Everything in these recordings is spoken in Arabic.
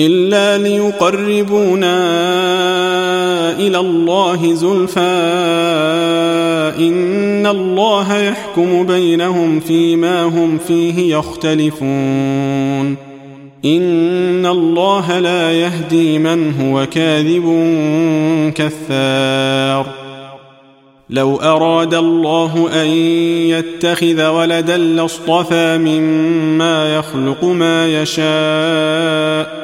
إلا ليقربونا إلى الله زلفى إن الله يحكم بينهم فيما هم فيه يختلفون. إن الله لا يهدي من هو كاذب كثار لو أراد الله أن يتخذ ولدا لاصطفى مما يخلق ما يشاء.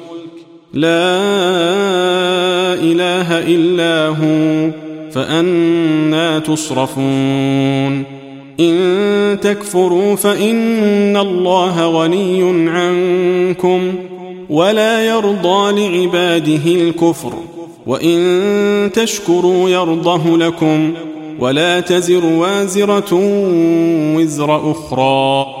لا إله إلا هو فأنا تصرفون. إن تكفروا فإن الله غني عنكم ولا يرضى لعباده الكفر وإن تشكروا يرضه لكم ولا تزر وازرة وزر أخرى.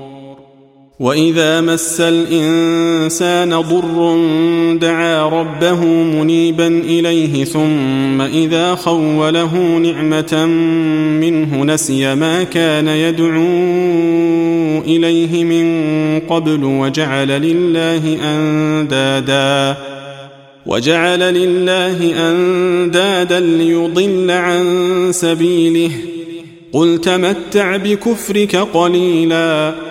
وإذا مس الإنسان ضر دعا ربه منيبا إليه ثم إذا خوله نعمة منه نسي ما كان يدعو إليه من قبل وجعل لله أندادا وجعل لله أندادا ليضل عن سبيله قل تمتع بكفرك قليلا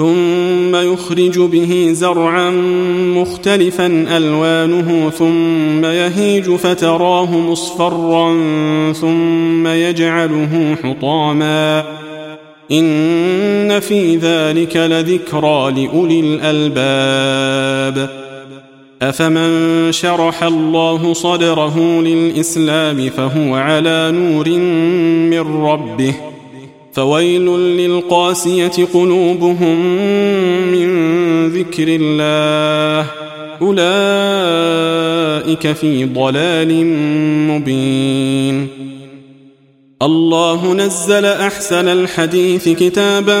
ثم يخرج به زرعا مختلفا ألوانه ثم يهيج فتراه مصفرا ثم يجعله حطاما. إن في ذلك لذكرى لأولي الألباب. أفمن شرح الله صدره للإسلام فهو على نور من ربه. فويل للقاسية قلوبهم من ذكر الله. أولئك في ضلال مبين. الله نزل أحسن الحديث كتابا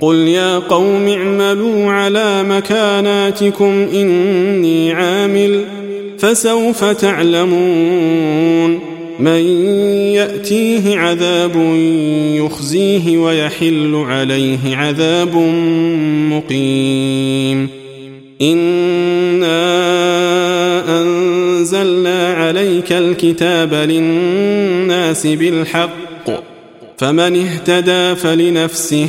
قل يا قوم اعملوا على مكاناتكم اني عامل فسوف تعلمون من ياتيه عذاب يخزيه ويحل عليه عذاب مقيم انا انزلنا عليك الكتاب للناس بالحق فمن اهتدى فلنفسه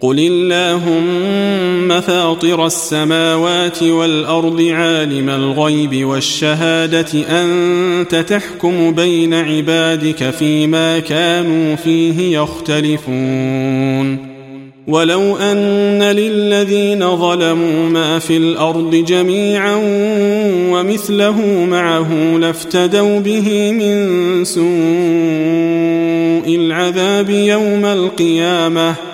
قل اللهم فاطر السماوات والارض عالم الغيب والشهاده انت تحكم بين عبادك فيما كانوا فيه يختلفون ولو ان للذين ظلموا ما في الأرض جميعا ومثله معه لافتدوا به من سوء العذاب يوم القيامه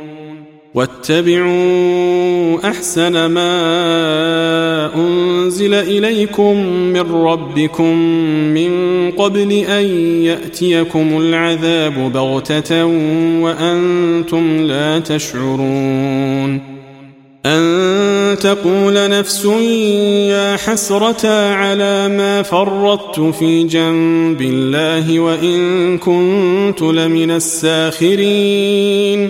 واتبعوا أحسن ما أنزل إليكم من ربكم من قبل أن يأتيكم العذاب بغتة وأنتم لا تشعرون أن تقول نفس يا حسرة على ما فرطت في جنب الله وإن كنت لمن الساخرين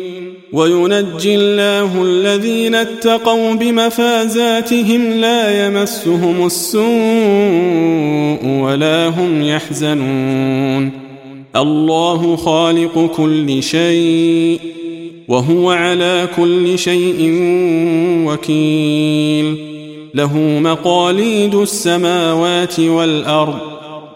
وينجي الله الذين اتقوا بمفازاتهم لا يمسهم السوء ولا هم يحزنون. الله خالق كل شيء وهو على كل شيء وكيل. له مقاليد السماوات والأرض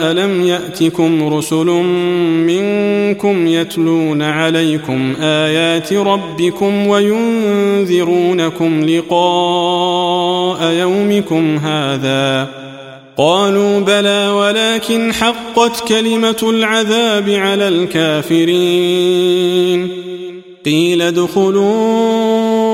ألم يأتكم رسل منكم يتلون عليكم آيات ربكم وينذرونكم لقاء يومكم هذا قالوا بلى ولكن حقت كلمة العذاب على الكافرين قيل ادخلوا